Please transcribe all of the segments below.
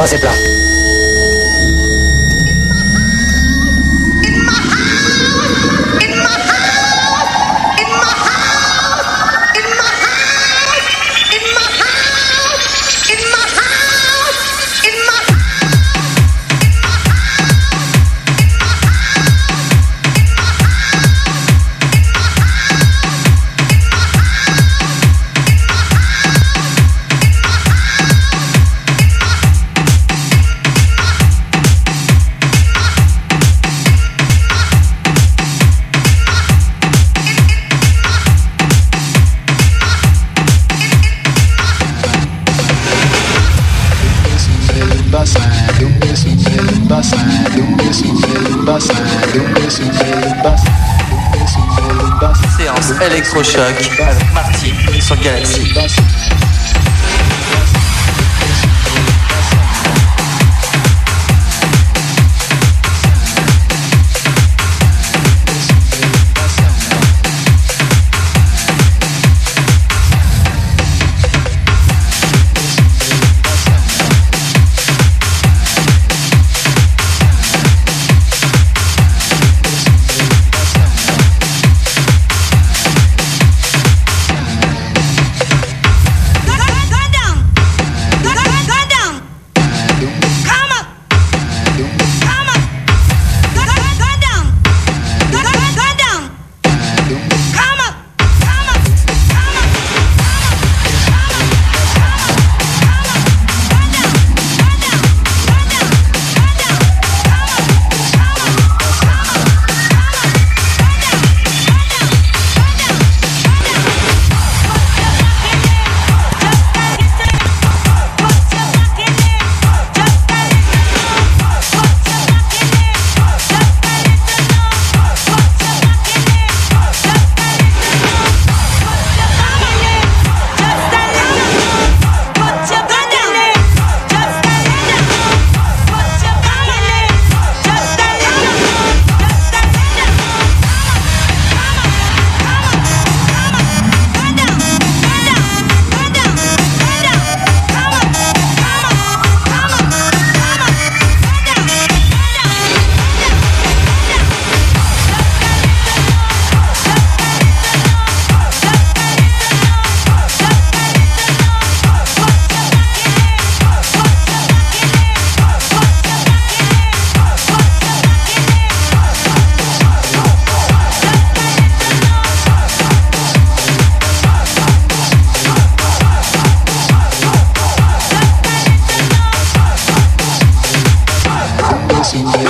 passez plat. bassin, bassin, bassin, bassin. Séance électrochoc avec Martine sur Galaxy. dancing.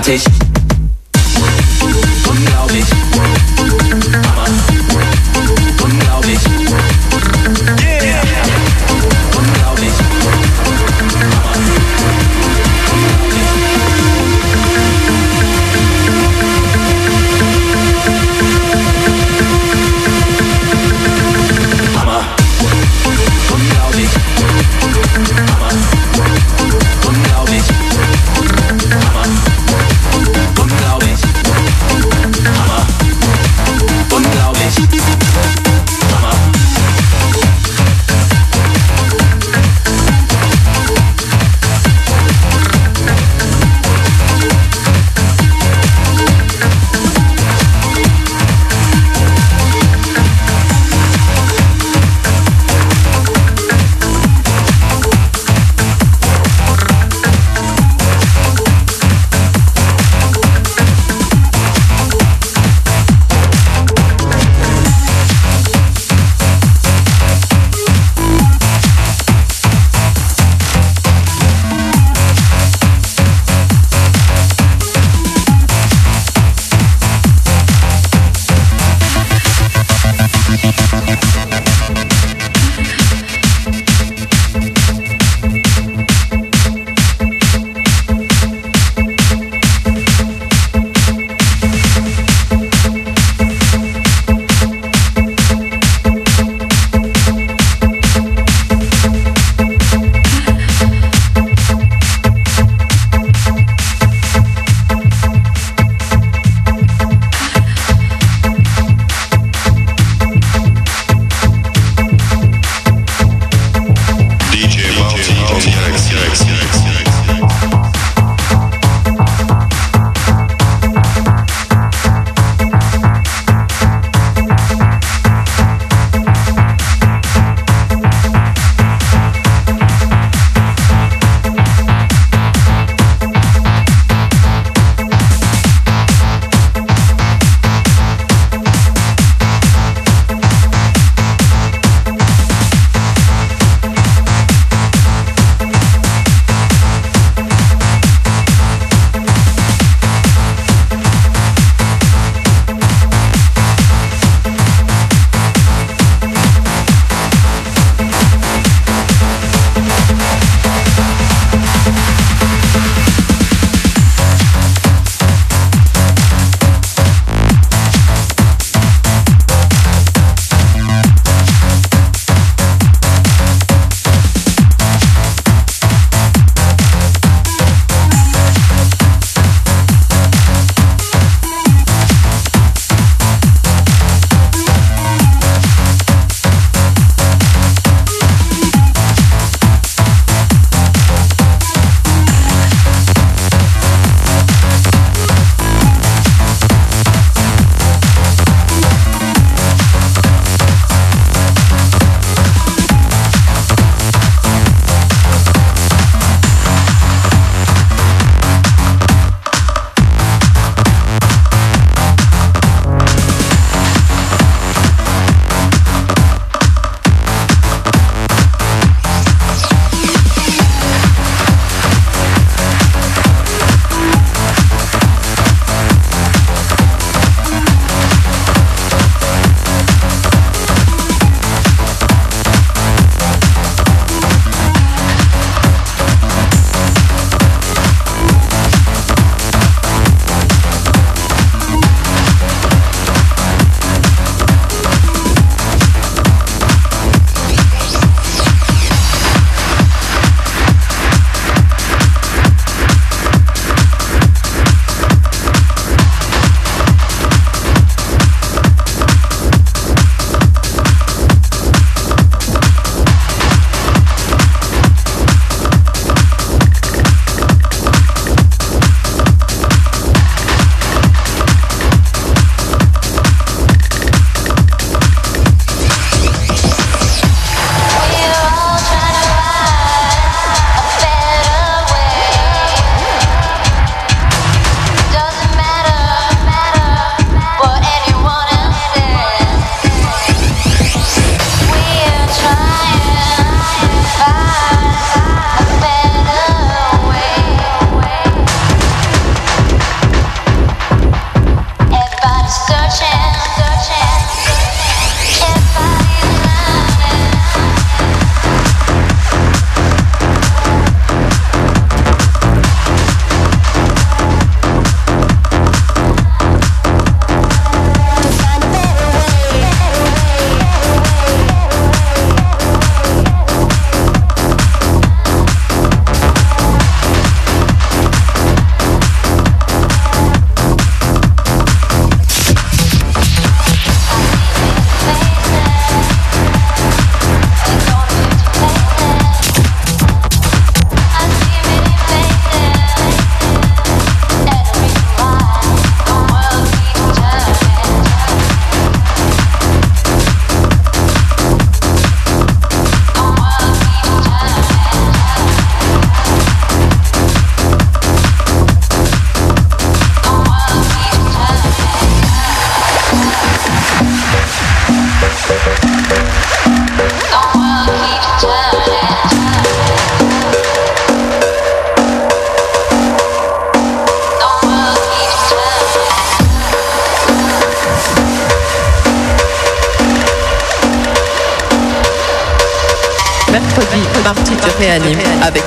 my bitch.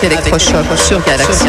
Électrochoc sur Galaxy.